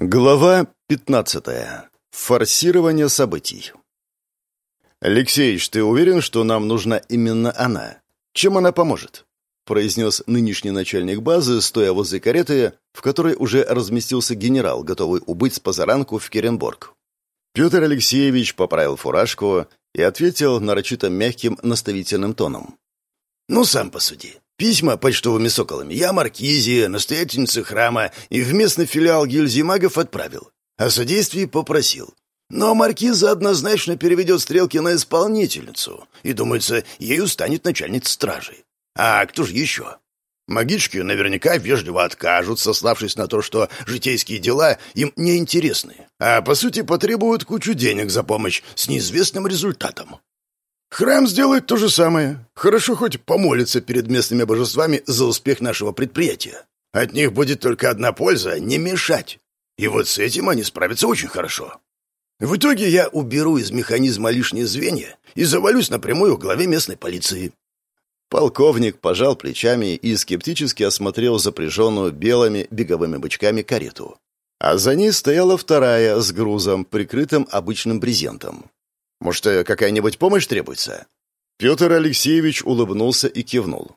Глава 15. Форсирование событий. «Алексеич, ты уверен, что нам нужна именно она? Чем она поможет?» произнес нынешний начальник базы, стоя возле кареты, в которой уже разместился генерал, готовый убыть с позаранку в Керенбург. Петр Алексеевич поправил фуражку и ответил нарочито мягким наставительным тоном. «Ну, сам посуди. Письма почтовыми соколами я Маркизе, настоятельнице храма и в местный филиал гильдии магов отправил. О содействии попросил. Но Маркиза однозначно переведет стрелки на исполнительницу, и, думается, ею станет начальница стражи. А кто же еще? Магички наверняка вежливо откажут, сославшись на то, что житейские дела им неинтересны, а, по сути, потребуют кучу денег за помощь с неизвестным результатом. Храм сделает то же самое. Хорошо хоть помолится перед местными божествами за успех нашего предприятия. От них будет только одна польза — не мешать. И вот с этим они справятся очень хорошо. В итоге я уберу из механизма лишние звенья и завалюсь напрямую в главе местной полиции. Полковник пожал плечами и скептически осмотрел запряженную белыми беговыми бычками карету. А за ней стояла вторая с грузом, прикрытым обычным брезентом. Может, э, какая-нибудь помощь требуется?» Петр Алексеевич улыбнулся и кивнул.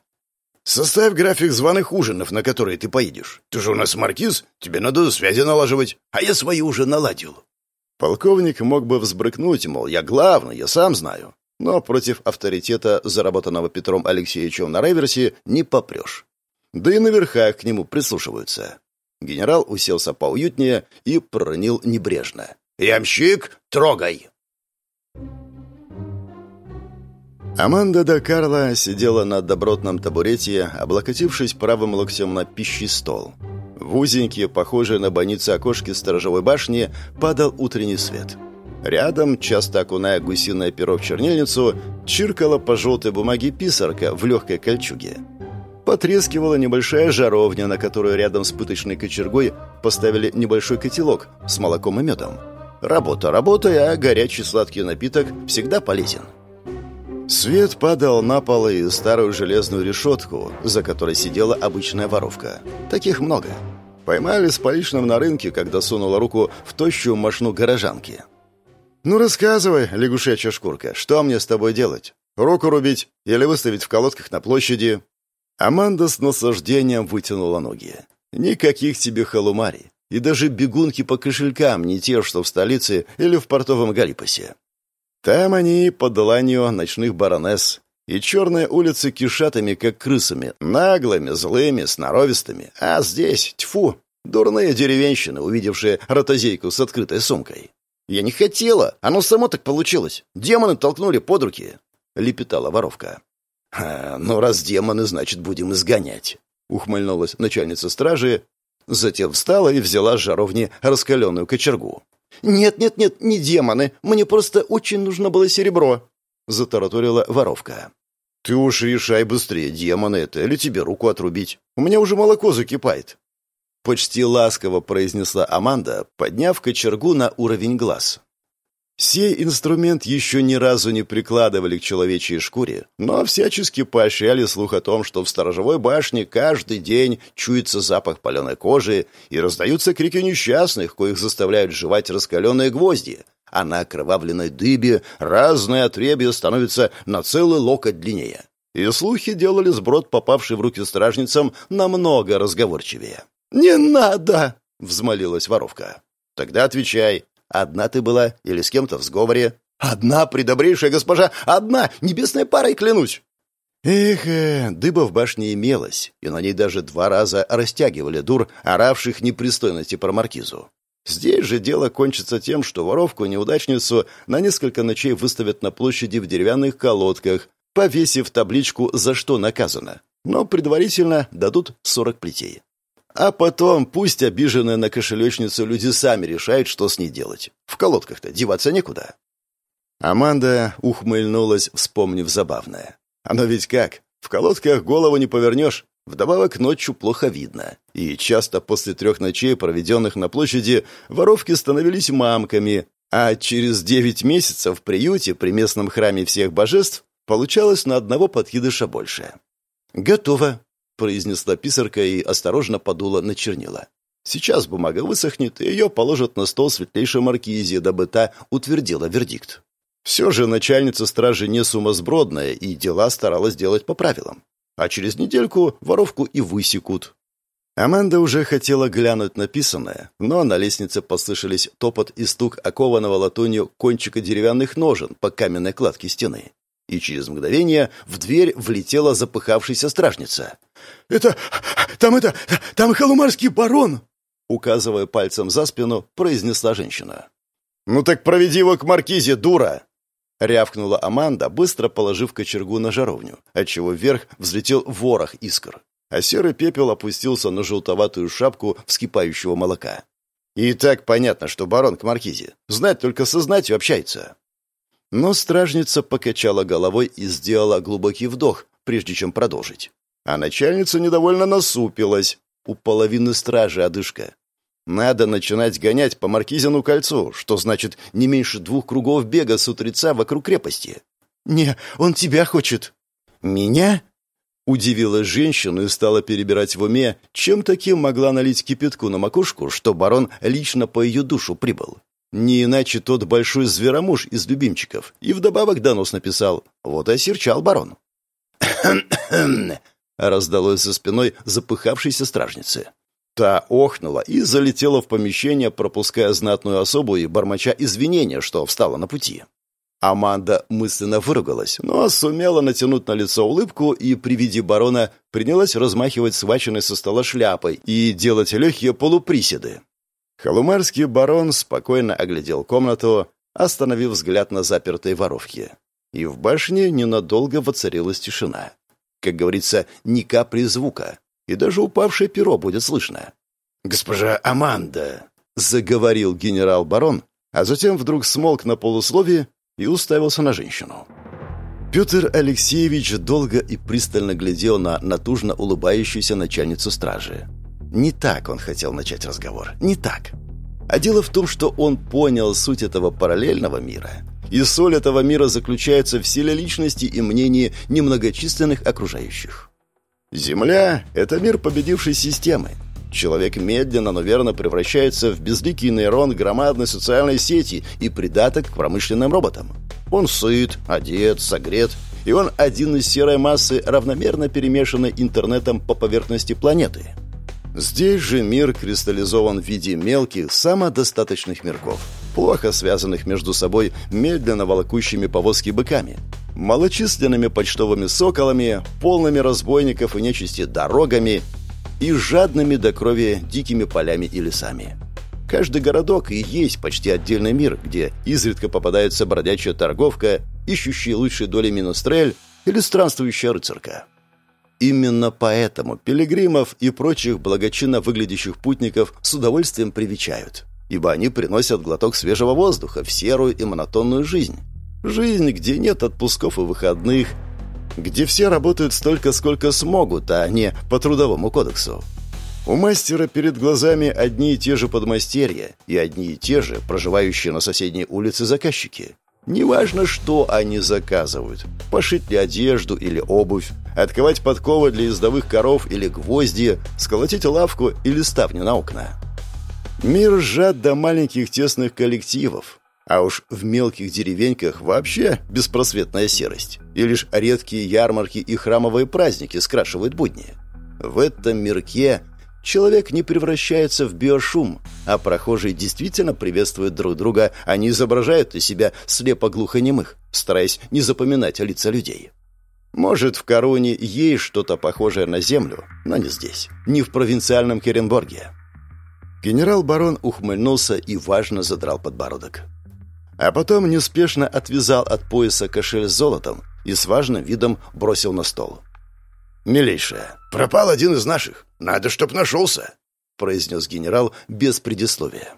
«Составь график званых ужинов, на которые ты поедешь. Ты же у нас маркиз, тебе надо связи налаживать, а я свои уже наладил». Полковник мог бы взбрыкнуть, мол, я главный, я сам знаю. Но против авторитета, заработанного Петром Алексеевичем на реверсе, не попрешь. Да и наверхах к нему прислушиваются. Генерал уселся поуютнее и проронил небрежно. «Ямщик, трогай!» Аманда де Карла сидела на добротном табурете, облокотившись правым локтем на пищий стол. В узенькие, похожие на больницы окошки сторожевой башни, падал утренний свет. Рядом, часто окуная гусиное перо в чернильницу, чиркала по желтой бумаге писарка в легкой кольчуге. Потрескивала небольшая жаровня, на которую рядом с пыточной кочергой поставили небольшой котелок с молоком и медом. Работа работой, а горячий сладкий напиток всегда полезен. Свет падал на пол и старую железную решетку, за которой сидела обычная воровка. Таких много. Поймали с поличным на рынке, когда сунула руку в тощую мошну горожанки. «Ну, рассказывай, лягушачья шкурка, что мне с тобой делать? Руку рубить или выставить в колодках на площади?» Аманда с наслаждением вытянула ноги. «Никаких тебе халумарий. И даже бегунки по кошелькам не те, что в столице или в портовом Галипасе. Там они под дланью ночных баронесс, и черные улицы кишатами, как крысами, наглыми, злыми, сноровистыми. А здесь, тьфу, дурные деревенщины, увидевшие ротозейку с открытой сумкой. «Я не хотела, оно само так получилось. Демоны толкнули под руки», — лепетала воровка. «А, «Ну, раз демоны, значит, будем изгонять», — ухмыльнулась начальница стражи, затем встала и взяла с жаровни раскаленную кочергу. «Нет-нет-нет, не демоны. Мне просто очень нужно было серебро», — затараторила воровка. «Ты уж решай быстрее, демоны это, или тебе руку отрубить. У меня уже молоко закипает». Почти ласково произнесла Аманда, подняв кочергу на уровень глаз. Сей инструмент еще ни разу не прикладывали к человечьей шкуре, но всячески поощряли слух о том, что в сторожевой башне каждый день чуется запах паленой кожи и раздаются крики несчастных, коих заставляют жевать раскаленные гвозди, а на окровавленной дыбе разное отребье становится на целый локоть длиннее. И слухи делали сброд, попавший в руки стражницам, намного разговорчивее. «Не надо!» — взмолилась воровка. «Тогда отвечай, Одна ты была или с кем-то в сговоре? Одна, предобрейшая госпожа, одна, небесной парой клянусь!» Эх, э, дыба в башне имелась, и на ней даже два раза растягивали дур, оравших непристойности про маркизу. Здесь же дело кончится тем, что воровку-неудачницу на несколько ночей выставят на площади в деревянных колодках, повесив табличку «За что наказано», но предварительно дадут сорок плетей. А потом пусть обиженные на кошелечницу люди сами решают, что с ней делать. В колодках-то деваться некуда. Аманда ухмыльнулась, вспомнив забавное. Оно ведь как? В колодках голову не повернешь. Вдобавок ночью плохо видно. И часто после трех ночей, проведенных на площади, воровки становились мамками, а через девять месяцев в приюте при местном храме всех божеств получалось на одного подкидыша больше. «Готово», произнесла писарка и осторожно подула на чернила. Сейчас бумага высохнет, и ее положат на стол светлейшей маркизе, дабы та утвердила вердикт. Все же начальница стражи не сумасбродная, и дела старалась делать по правилам. А через недельку воровку и высекут. Аманда уже хотела глянуть написанное, но на лестнице послышались топот и стук окованного латунью кончика деревянных ножен по каменной кладке стены. И через мгновение в дверь влетела запыхавшаяся стражница. «Это... там это... там халумарский барон!» Указывая пальцем за спину, произнесла женщина. «Ну так проведи его к маркизе, дура!» Рявкнула Аманда, быстро положив кочергу на жаровню, отчего вверх взлетел ворох искр, а серый пепел опустился на желтоватую шапку вскипающего молока. И так понятно, что барон к маркизе. Знать только со знатью общается. Но стражница покачала головой и сделала глубокий вдох, прежде чем продолжить. А начальница недовольно насупилась. У половины стражи одышка. Надо начинать гонять по Маркизину кольцу, что значит не меньше двух кругов бега с утреца вокруг крепости. «Не, он тебя хочет». «Меня?» Удивила женщину и стала перебирать в уме, чем таким могла налить кипятку на макушку, что барон лично по ее душу прибыл. Не иначе тот большой зверомуж из любимчиков. И вдобавок донос написал. Вот и осерчал барон. раздалось за спиной запыхавшейся стражницы. Та охнула и залетела в помещение, пропуская знатную особу и бормоча извинения, что встала на пути. Аманда мысленно выругалась, но сумела натянуть на лицо улыбку и при виде барона принялась размахивать схваченной со стола шляпой и делать легкие полуприседы. Халумарский барон спокойно оглядел комнату, остановив взгляд на запертой воровке. И в башне ненадолго воцарилась тишина. Как говорится, ни капли звука, и даже упавшее перо будет слышно. «Госпожа Аманда», — заговорил генерал-барон, а затем вдруг смолк на полусловие и уставился на женщину. Петр Алексеевич долго и пристально глядел на натужно улыбающуюся начальницу стражи. Не так он хотел начать разговор, не так. А дело в том, что он понял суть этого параллельного мира, и соль этого мира заключается в силе личности и мнении немногочисленных окружающих. Земля — это мир победившей системы. Человек медленно, но верно превращается в безликий нейрон громадной социальной сети и придаток к промышленным роботам. Он сыт, одет, согрет, и он один из серой массы, равномерно перемешанной интернетом по поверхности планеты. Здесь же мир кристаллизован в виде мелких, самодостаточных мирков, плохо связанных между собой медленно волокущими повозки быками, малочисленными почтовыми соколами, полными разбойников и нечисти дорогами и жадными до крови дикими полями и лесами. Каждый городок и есть почти отдельный мир, где изредка попадается бродячая торговка, ищущая лучшие доли минострель или странствующая рыцарка. Именно поэтому пилигримов и прочих благочинно выглядящих путников с удовольствием привечают, ибо они приносят глоток свежего воздуха в серую и монотонную жизнь, Жизнь, где нет отпусков и выходных, где все работают столько, сколько смогут, а не по трудовому кодексу. У мастера перед глазами одни и те же подмастерья и одни и те же проживающие на соседней улице заказчики. Неважно, что они заказывают. Пошить ли одежду или обувь, отковать подковы для ездовых коров или гвозди, сколотить лавку или ставни на окна. Мир сжат до маленьких тесных коллективов, а уж в мелких деревеньках вообще беспросветная серость. И лишь редкие ярмарки и храмовые праздники скрашивают будни. В этом мирке человек не превращается в биошум, а прохожие действительно приветствуют друг друга, а не изображают из себя слепо-глухонемых, стараясь не запоминать лица людей. Может, в Короне есть что-то похожее на землю, но не здесь, не в провинциальном Керенборге. Генерал-барон ухмыльнулся и важно задрал подбородок а потом неспешно отвязал от пояса кошель с золотом и с важным видом бросил на стол. «Милейшая, пропал один из наших. Надо, чтоб нашелся», — произнес генерал без предисловия.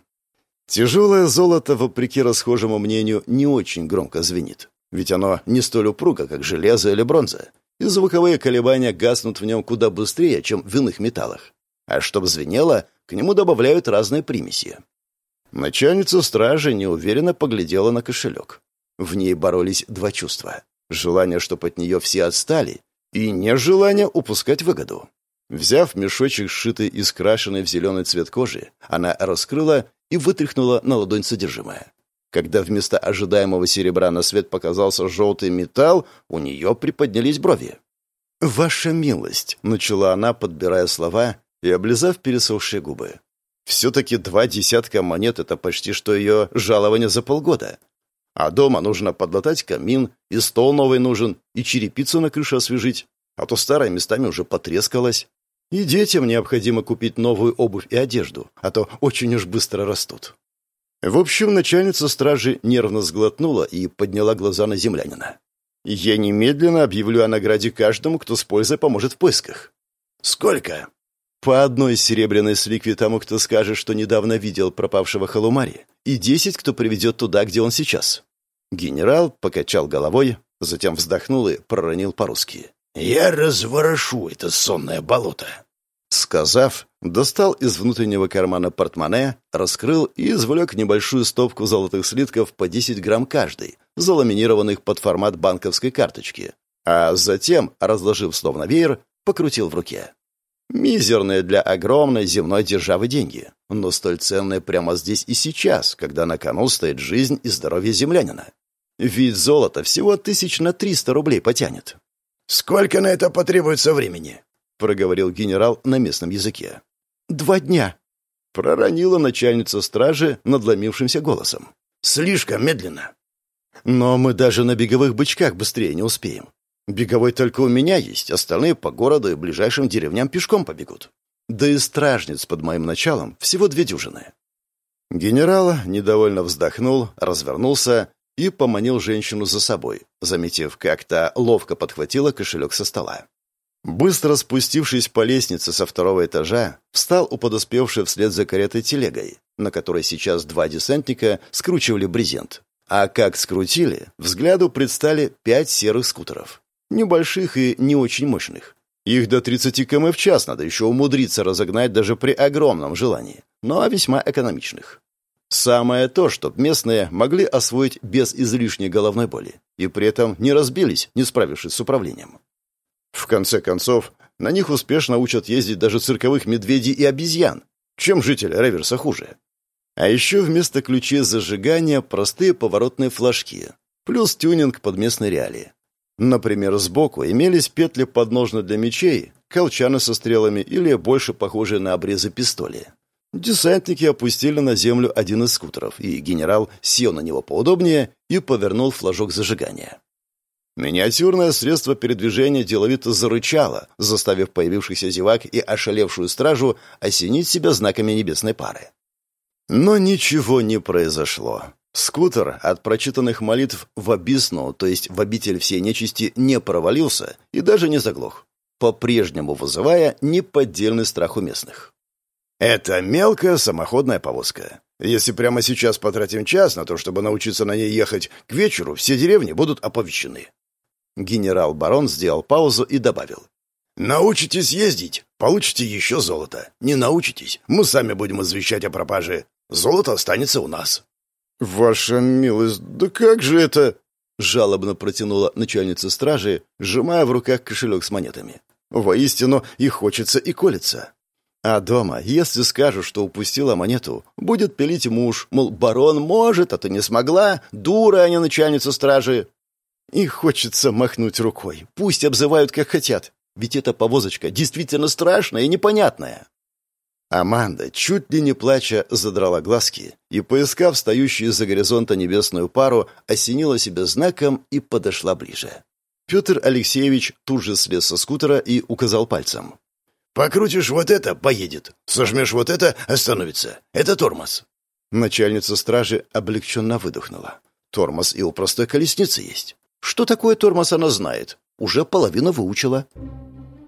Тяжелое золото, вопреки расхожему мнению, не очень громко звенит. Ведь оно не столь упруго, как железо или бронза, и звуковые колебания гаснут в нем куда быстрее, чем в иных металлах. А чтобы звенело, к нему добавляют разные примеси. Начальница стражи неуверенно поглядела на кошелек. В ней боролись два чувства. Желание, чтобы от нее все отстали, и нежелание упускать выгоду. Взяв мешочек, сшитый и скрашенный в зеленый цвет кожи, она раскрыла и вытряхнула на ладонь содержимое. Когда вместо ожидаемого серебра на свет показался желтый металл, у нее приподнялись брови. «Ваша милость», — начала она, подбирая слова и облизав пересохшие губы. «Все-таки два десятка монет — это почти что ее жалование за полгода. А дома нужно подлатать камин, и стол новый нужен, и черепицу на крыше освежить, а то старая местами уже потрескалась. И детям необходимо купить новую обувь и одежду, а то очень уж быстро растут». В общем, начальница стражи нервно сглотнула и подняла глаза на землянина. «Я немедленно объявлю о награде каждому, кто с пользой поможет в поисках». «Сколько?» «По одной серебряной сликве тому, кто скажет, что недавно видел пропавшего Халумари, и десять, кто приведет туда, где он сейчас». Генерал покачал головой, затем вздохнул и проронил по-русски. «Я разворошу это сонное болото». Сказав, достал из внутреннего кармана портмоне, раскрыл и извлек небольшую стопку золотых слитков по 10 грамм каждый, заламинированных под формат банковской карточки, а затем, разложив словно веер, покрутил в руке. Мизерные для огромной земной державы деньги, но столь ценные прямо здесь и сейчас, когда на кону стоит жизнь и здоровье землянина. Ведь золото всего тысяч на триста рублей потянет. «Сколько на это потребуется времени?» — проговорил генерал на местном языке. «Два дня», — проронила начальница стражи надломившимся голосом. «Слишком медленно». «Но мы даже на беговых бычках быстрее не успеем. Беговой только у меня есть, остальные по городу и ближайшим деревням пешком побегут. Да и стражниц под моим началом всего две дюжины». Генерал недовольно вздохнул, развернулся и поманил женщину за собой, заметив, как то ловко подхватила кошелек со стола. Быстро спустившись по лестнице со второго этажа, встал у подоспевшей вслед за каретой телегой, на которой сейчас два десантника скручивали брезент. А как скрутили, взгляду предстали пять серых скутеров. Небольших и не очень мощных. Их до 30 км в час надо еще умудриться разогнать даже при огромном желании, но весьма экономичных. Самое то, чтобы местные могли освоить без излишней головной боли и при этом не разбились, не справившись с управлением. В конце концов, на них успешно учат ездить даже цирковых медведей и обезьян. Чем жители реверса хуже? А еще вместо ключей зажигания простые поворотные флажки, плюс тюнинг под местные реалии. Например, сбоку имелись петли подножны для мечей, колчаны со стрелами или больше похожие на обрезы пистоли. Десантники опустили на землю один из скутеров, и генерал сел на него поудобнее и повернул флажок зажигания. Миниатюрное средство передвижения деловито зарычало, заставив появившихся зевак и ошалевшую стражу осенить себя знаками небесной пары. Но ничего не произошло. Скутер от прочитанных молитв в обисну, то есть в обитель всей нечисти, не провалился и даже не заглох, по-прежнему вызывая неподдельный страх у местных. «Это мелкая самоходная повозка. Если прямо сейчас потратим час на то, чтобы научиться на ней ехать, к вечеру все деревни будут оповещены. Генерал-барон сделал паузу и добавил. «Научитесь ездить, получите еще золото. Не научитесь, мы сами будем извещать о пропаже. Золото останется у нас». «Ваша милость, да как же это?» Жалобно протянула начальница стражи, сжимая в руках кошелек с монетами. «Воистину, и хочется, и колется. А дома, если скажу, что упустила монету, будет пилить муж, мол, барон может, а ты не смогла, дура, а не начальница стражи. И хочется махнуть рукой. Пусть обзывают как хотят. Ведь эта повозочка действительно страшная и непонятная. Аманда, чуть ли не плача, задрала глазки и, поискав стоящую из-за горизонта небесную пару, осенила себя знаком и подошла ближе. Петр Алексеевич тут же слез со скутера и указал пальцем. «Покрутишь вот это — поедет. Сожмешь вот это — остановится. Это тормоз». Начальница стражи облегченно выдохнула. Тормоз и у простой колесницы есть. Что такое тормоз, она знает. Уже половину выучила.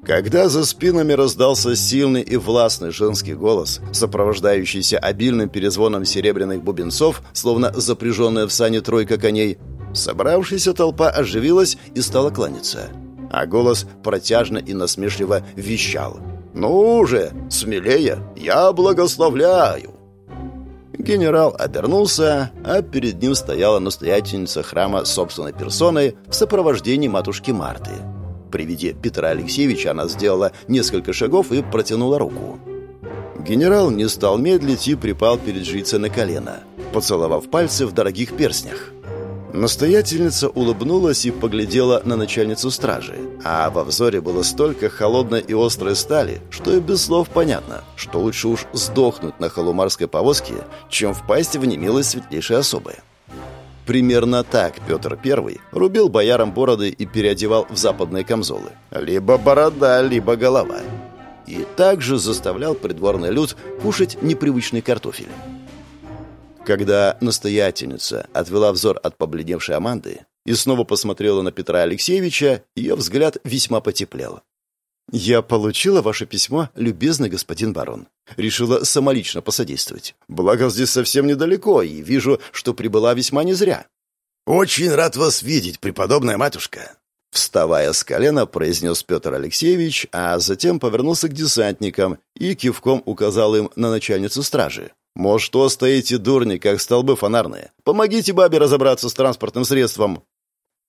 Когда за спинами раздался сильный и властный женский голос, сопровождающийся обильным перезвоном серебряных бубенцов, словно запряженная в сане тройка коней, собравшаяся толпа оживилась и стала кланяться. А голос протяжно и насмешливо вещал. «Ну же, смелее, я благословляю!» Генерал обернулся, а перед ним стояла настоятельница храма собственной персоной в сопровождении матушки Марты. При виде Петра Алексеевича она сделала несколько шагов и протянула руку. Генерал не стал медлить и припал перед жрицей на колено, поцеловав пальцы в дорогих перстнях. Настоятельница улыбнулась и поглядела на начальницу стражи, а во взоре было столько холодной и острой стали, что и без слов понятно, что лучше уж сдохнуть на холумарской повозке, чем впасть в немилость светлейшей особы. Примерно так Петр I рубил боярам бороды и переодевал в западные камзолы. Либо борода, либо голова. И также заставлял придворный люд кушать непривычный картофель. Когда настоятельница отвела взор от побледневшей Аманды и снова посмотрела на Петра Алексеевича, ее взгляд весьма потеплел. «Я получила ваше письмо, любезный господин барон. Решила самолично посодействовать. Благо, здесь совсем недалеко, и вижу, что прибыла весьма не зря». «Очень рад вас видеть, преподобная матушка», Вставая с колена, произнес Петр Алексеевич, а затем повернулся к десантникам и кивком указал им на начальницу стражи. «Мол, что стоите, дурни, как столбы фонарные? Помогите бабе разобраться с транспортным средством!»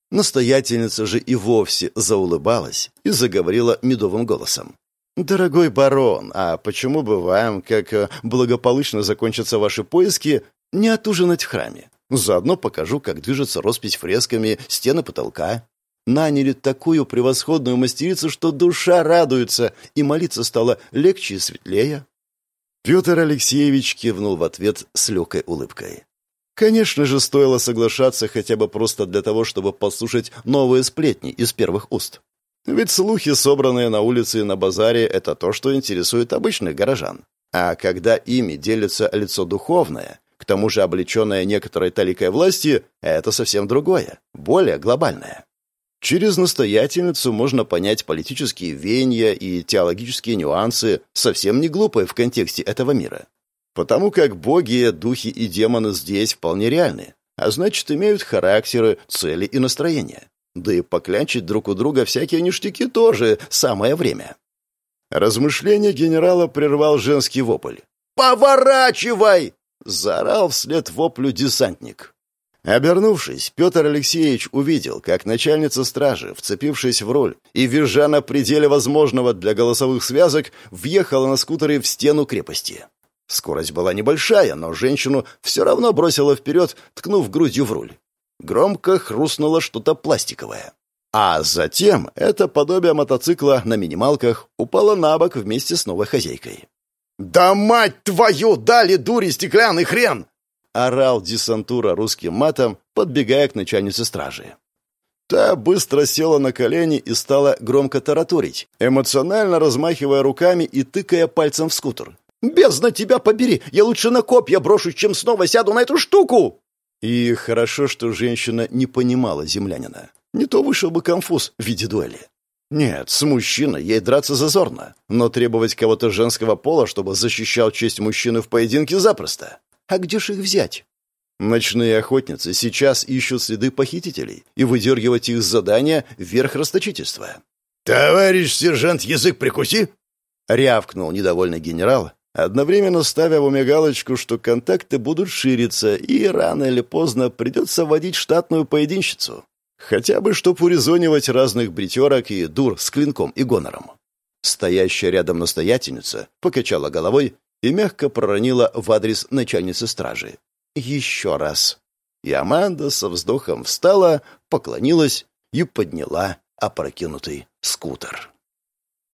Настоятельница же и вовсе заулыбалась и заговорила медовым голосом. «Дорогой барон, а почему бы вам, как э, благополучно закончатся ваши поиски, не отужинать в храме? Заодно покажу, как движется роспись фресками стены потолка. Наняли такую превосходную мастерицу, что душа радуется, и молиться стало легче и светлее». Петр Алексеевич кивнул в ответ с легкой улыбкой. Конечно же, стоило соглашаться хотя бы просто для того, чтобы послушать новые сплетни из первых уст. Ведь слухи, собранные на улице и на базаре, это то, что интересует обычных горожан. А когда ими делится лицо духовное, к тому же облеченное некоторой таликой власти, это совсем другое, более глобальное. Через настоятельницу можно понять политические веяния и теологические нюансы, совсем не глупые в контексте этого мира. Потому как боги, духи и демоны здесь вполне реальны, а значит, имеют характеры, цели и настроения. Да и поклянчить друг у друга всякие ништяки тоже самое время. Размышление генерала прервал женский вопль. «Поворачивай!» — заорал вслед воплю десантник. Обернувшись, Петр Алексеевич увидел, как начальница стражи, вцепившись в руль и визжа на пределе возможного для голосовых связок, въехала на скутере в стену крепости. Скорость была небольшая, но женщину все равно бросила вперед, ткнув грудью в руль. Громко хрустнуло что-то пластиковое. А затем это подобие мотоцикла на минималках упало на бок вместе с новой хозяйкой. «Да мать твою, дали дури стеклянный хрен!» орал десантура русским матом, подбегая к начальнице стражи. Та быстро села на колени и стала громко тараторить, эмоционально размахивая руками и тыкая пальцем в скутер. «Бездна тебя побери! Я лучше на копья брошу, чем снова сяду на эту штуку!» И хорошо, что женщина не понимала землянина. Не то вышел бы конфуз в виде дуэли. Нет, с мужчиной ей драться зазорно, но требовать кого-то женского пола, чтобы защищал честь мужчины в поединке, запросто. А где ж их взять? Ночные охотницы сейчас ищут следы похитителей, и выдергивать их с задания — верх расточительства. «Товарищ сержант, язык прикуси!» — рявкнул недовольный генерал, одновременно ставя в уме галочку, что контакты будут шириться, и рано или поздно придется вводить штатную поединщицу. Хотя бы, чтоб урезонивать разных бритерок и дур с клинком и гонором. Стоящая рядом настоятельница покачала головой и мягко проронила в адрес начальницы стражи. «Еще раз». И Аманда со вздохом встала, поклонилась и подняла опрокинутый скутер.